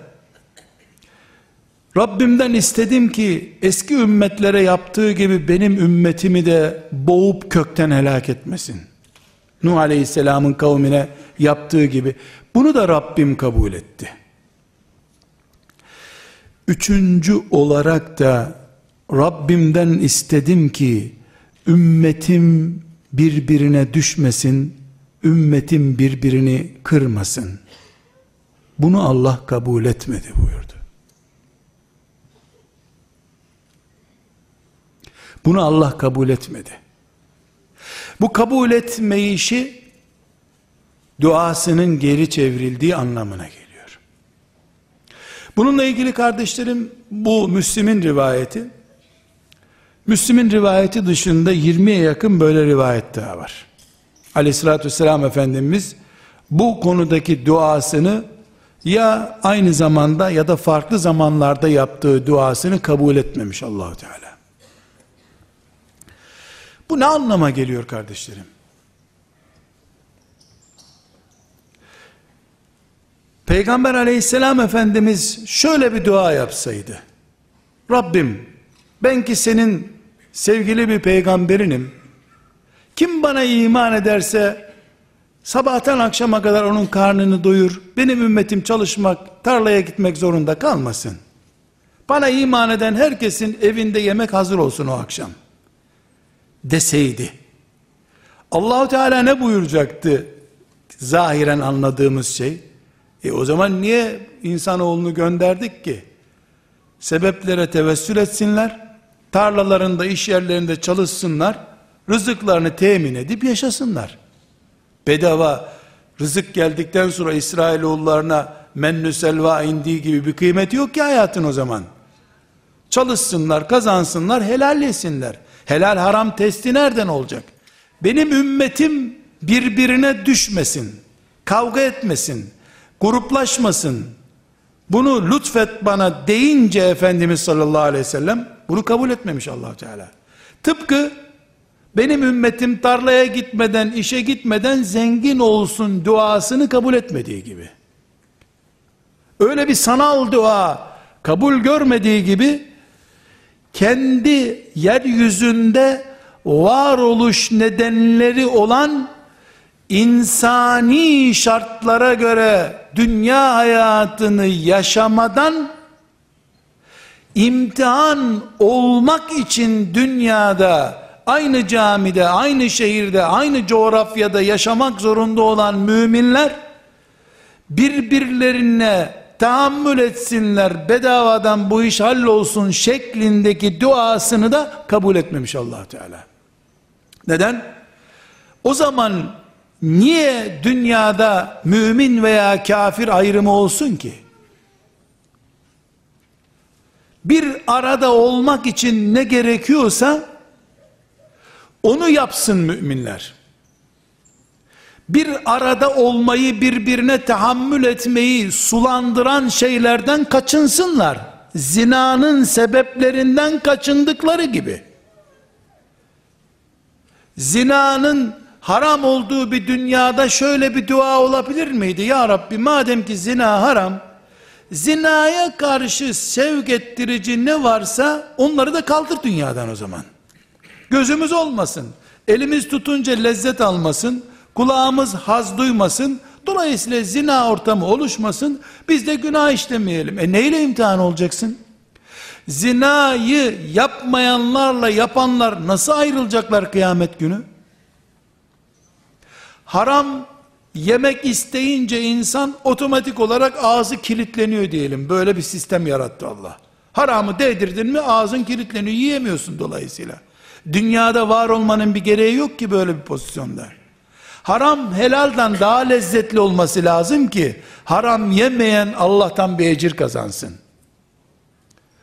Rabbimden istedim ki eski ümmetlere yaptığı gibi benim ümmetimi de boğup kökten helak etmesin. Nuh Aleyhisselam'ın kavmine yaptığı gibi. Bunu da Rabbim kabul etti. Üçüncü olarak da Rabbimden istedim ki ümmetim birbirine düşmesin, ümmetim birbirini kırmasın. Bunu Allah kabul etmedi buyurdu. Bunu Allah kabul etmedi. Bu kabul etmeyişi duasının geri çevrildiği anlamına geliyor. Bununla ilgili kardeşlerim bu Müslim'in rivayeti. Müslüm'ün rivayeti dışında 20'ye yakın böyle rivayet daha var. Aleyhissalatü vesselam Efendimiz bu konudaki duasını ya aynı zamanda ya da farklı zamanlarda yaptığı duasını kabul etmemiş Allahu Teala. Bu ne anlama geliyor kardeşlerim? Peygamber aleyhisselam Efendimiz şöyle bir dua yapsaydı. Rabbim ben ki senin sevgili bir peygamberinim. Kim bana iman ederse sabahtan akşama kadar onun karnını doyur. Benim ümmetim çalışmak, tarlaya gitmek zorunda kalmasın. Bana iman eden herkesin evinde yemek hazır olsun o akşam. Deseydi. Allahu Teala ne buyuracaktı? Zahiren anladığımız şey. E o zaman niye insanoğlunu gönderdik ki? Sebeplere tevessül etsinler, tarlalarında, iş yerlerinde çalışsınlar, rızıklarını temin edip yaşasınlar. Bedava rızık geldikten sonra İsrailoğullarına mennü selva indiği gibi bir kıymeti yok ki hayatın o zaman. Çalışsınlar, kazansınlar, helal yesinler. Helal haram testi nereden olacak? Benim ümmetim birbirine düşmesin, kavga etmesin, gruplaşmasın. Bunu lütfet bana deyince Efendimiz sallallahu aleyhi ve sellem bunu kabul etmemiş allah Teala. Tıpkı benim ümmetim tarlaya gitmeden, işe gitmeden zengin olsun duasını kabul etmediği gibi. Öyle bir sanal dua kabul görmediği gibi kendi yeryüzünde varoluş nedenleri olan insani şartlara göre dünya hayatını yaşamadan imtihan olmak için dünyada aynı camide, aynı şehirde, aynı coğrafyada yaşamak zorunda olan müminler birbirlerine tahammül etsinler bedavadan bu iş hallolsun şeklindeki duasını da kabul etmemiş allah Teala. Neden? O zaman niye dünyada mümin veya kafir ayrımı olsun ki? Bir arada olmak için ne gerekiyorsa onu yapsın müminler. Bir arada olmayı birbirine tahammül etmeyi sulandıran şeylerden kaçınsınlar. Zinanın sebeplerinden kaçındıkları gibi. Zinanın haram olduğu bir dünyada şöyle bir dua olabilir miydi? Ya Rabbi madem ki zina haram, zinaya karşı sevk ettirici ne varsa onları da kaldır dünyadan o zaman. Gözümüz olmasın. Elimiz tutunca lezzet almasın. Kulağımız haz duymasın. Dolayısıyla zina ortamı oluşmasın. Biz de günah işlemeyelim. E neyle imtihan olacaksın? Zinayı yapmayanlarla yapanlar nasıl ayrılacaklar kıyamet günü? Haram yemek isteyince insan otomatik olarak ağzı kilitleniyor diyelim. Böyle bir sistem yarattı Allah. Haramı değdirdin mi ağzın kilitleniyor yiyemiyorsun dolayısıyla. Dünyada var olmanın bir gereği yok ki böyle bir pozisyonda. Haram helaldan daha lezzetli olması lazım ki haram yemeyen Allah'tan bir ecir kazansın.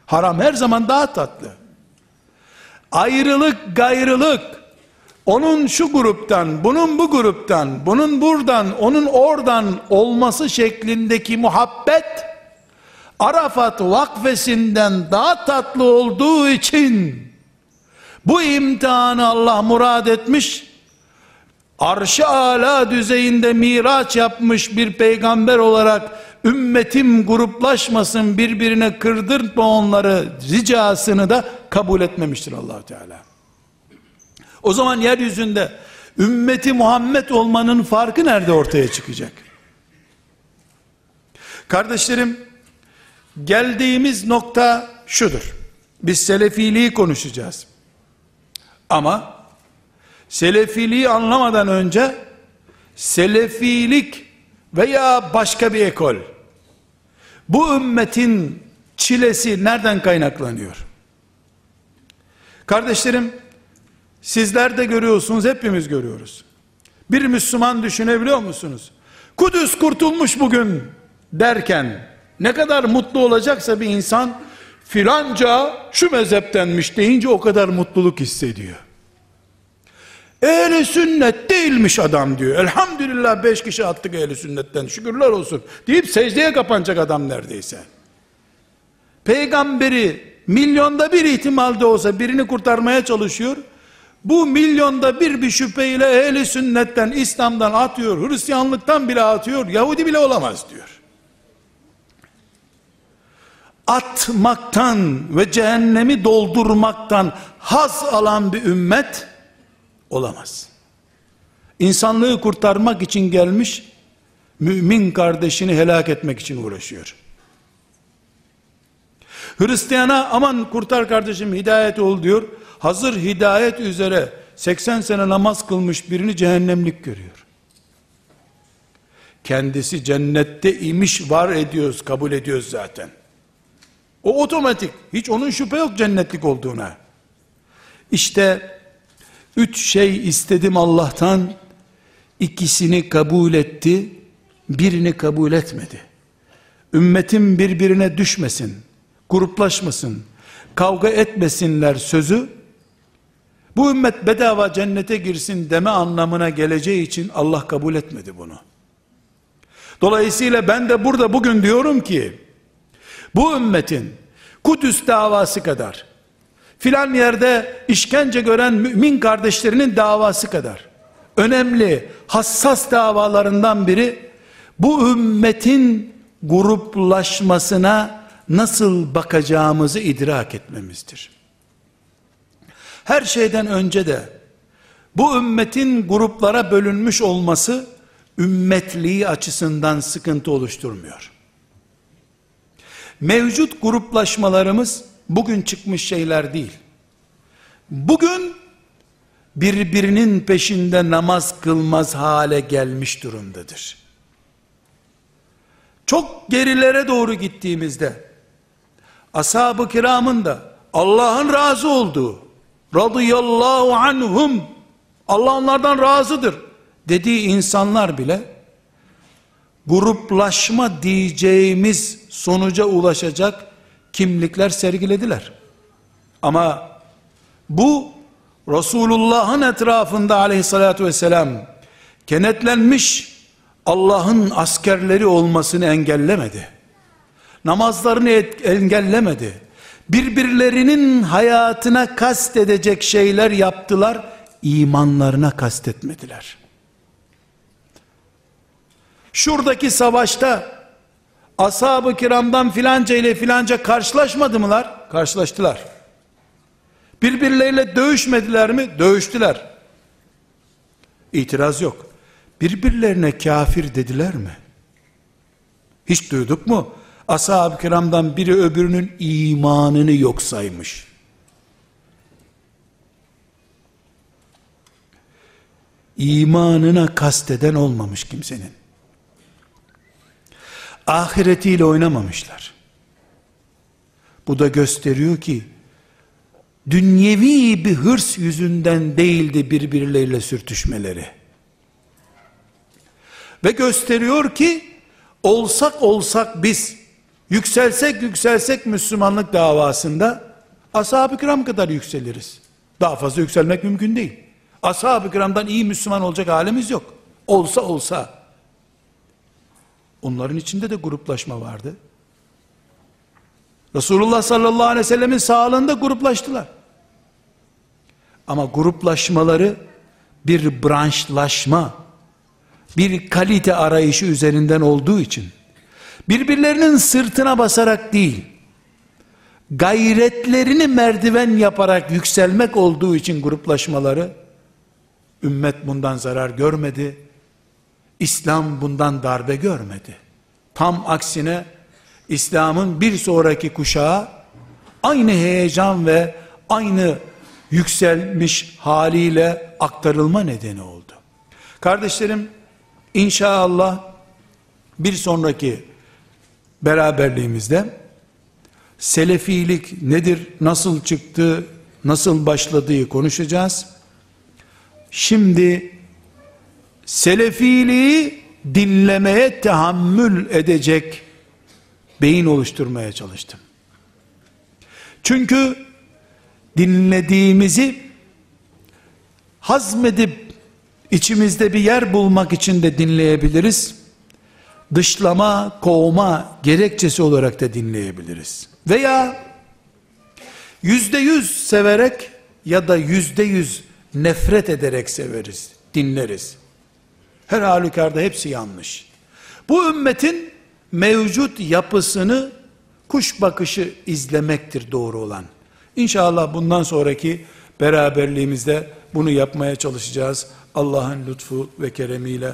Haram her zaman daha tatlı. Ayrılık, gayrılık, onun şu gruptan, bunun bu gruptan, bunun buradan, onun oradan olması şeklindeki muhabbet, Arafat vakfesinden daha tatlı olduğu için, bu imtihanı Allah murad etmiş, arş-ı ala düzeyinde miraç yapmış bir peygamber olarak, ümmetim gruplaşmasın, birbirine kırdırtma onları ricasını da kabul etmemiştir allah Teala. O zaman yeryüzünde ümmeti Muhammed olmanın farkı nerede ortaya çıkacak? Kardeşlerim, geldiğimiz nokta şudur. Biz selefiliği konuşacağız. Ama selefiliği anlamadan önce selefilik veya başka bir ekol bu ümmetin çilesi nereden kaynaklanıyor? Kardeşlerim sizler de görüyorsunuz hepimiz görüyoruz. Bir Müslüman düşünebiliyor musunuz? Kudüs kurtulmuş bugün derken ne kadar mutlu olacaksa bir insan filanca şu mezheptenmiş deyince o kadar mutluluk hissediyor. Ehli sünnet değilmiş adam diyor. Elhamdülillah beş kişi attık ehli sünnetten şükürler olsun. Deyip secdeye kapanacak adam neredeyse. Peygamberi milyonda bir ihtimalde olsa birini kurtarmaya çalışıyor. Bu milyonda bir bir şüpheyle ehli sünnetten, İslam'dan atıyor, Hristiyanlıktan bile atıyor, Yahudi bile olamaz diyor. atmaktan ve cehennemi doldurmaktan haz alan bir ümmet olamaz. İnsanlığı kurtarmak için gelmiş, mümin kardeşini helak etmek için uğraşıyor. Hristiyana aman kurtar kardeşim hidayet ol diyor. Hazır hidayet üzere 80 sene namaz kılmış birini cehennemlik görüyor. Kendisi cennette imiş var ediyoruz, kabul ediyoruz zaten. O otomatik. Hiç onun şüphe yok cennetlik olduğuna. İşte üç şey istedim Allah'tan. ikisini kabul etti. Birini kabul etmedi. Ümmetim birbirine düşmesin. Gruplaşmasın. Kavga etmesinler sözü. Bu ümmet bedava cennete girsin deme anlamına geleceği için Allah kabul etmedi bunu. Dolayısıyla ben de burada bugün diyorum ki bu ümmetin Kudüs davası kadar, filan yerde işkence gören mümin kardeşlerinin davası kadar, önemli, hassas davalarından biri, bu ümmetin gruplaşmasına nasıl bakacağımızı idrak etmemizdir. Her şeyden önce de, bu ümmetin gruplara bölünmüş olması, ümmetliği açısından sıkıntı oluşturmuyor. Mevcut gruplaşmalarımız bugün çıkmış şeyler değil. Bugün birbirinin peşinde namaz kılmaz hale gelmiş durumdadır. Çok gerilere doğru gittiğimizde ashab-ı kiramın da Allah'ın razı olduğu radıyallahu anhum Allah onlardan razıdır dediği insanlar bile gruplaşma diyeceğimiz sonuca ulaşacak kimlikler sergilediler. Ama bu Resulullah'ın etrafında aleyhissalatü vesselam kenetlenmiş Allah'ın askerleri olmasını engellemedi. Namazlarını engellemedi. Birbirlerinin hayatına kast edecek şeyler yaptılar, imanlarına kastetmediler. Şuradaki savaşta ashab-ı kiramdan filanca ile filanca karşılaşmadı mılar? Karşılaştılar. Birbirleriyle dövüşmediler mi? Dövüştüler. İtiraz yok. Birbirlerine kafir dediler mi? Hiç duyduk mu? Ashab-ı kiramdan biri öbürünün imanını yok saymış. İmanına kasteden olmamış kimsenin ahiretiyle oynamamışlar. Bu da gösteriyor ki dünyevi bir hırs yüzünden değildi birbirleriyle sürtüşmeleri. Ve gösteriyor ki olsak olsak biz yükselsek yükselsek Müslümanlık davasında ashab-ı kiram kadar yükseliriz. Daha fazla yükselmek mümkün değil. Ashab-ı kiramdan iyi Müslüman olacak halimiz yok. Olsa olsa Onların içinde de gruplaşma vardı. Resulullah sallallahu aleyhi ve sellemin sağlığında gruplaştılar. Ama gruplaşmaları bir branşlaşma, bir kalite arayışı üzerinden olduğu için, birbirlerinin sırtına basarak değil, gayretlerini merdiven yaparak yükselmek olduğu için gruplaşmaları, ümmet bundan zarar görmedi, İslam bundan darbe görmedi. Tam aksine İslam'ın bir sonraki kuşağı aynı heyecan ve aynı yükselmiş haliyle aktarılma nedeni oldu. Kardeşlerim inşallah bir sonraki beraberliğimizde selefilik nedir, nasıl çıktı, nasıl başladığı konuşacağız. Şimdi selefiliği dinlemeye tahammül edecek beyin oluşturmaya çalıştım. Çünkü dinlediğimizi hazmedip içimizde bir yer bulmak için de dinleyebiliriz. Dışlama, kovma gerekçesi olarak da dinleyebiliriz. Veya yüzde yüz severek ya da yüzde yüz nefret ederek severiz, dinleriz. Her halükarda hepsi yanlış. Bu ümmetin mevcut yapısını kuş bakışı izlemektir doğru olan. İnşallah bundan sonraki beraberliğimizde bunu yapmaya çalışacağız. Allah'ın lütfu ve keremiyle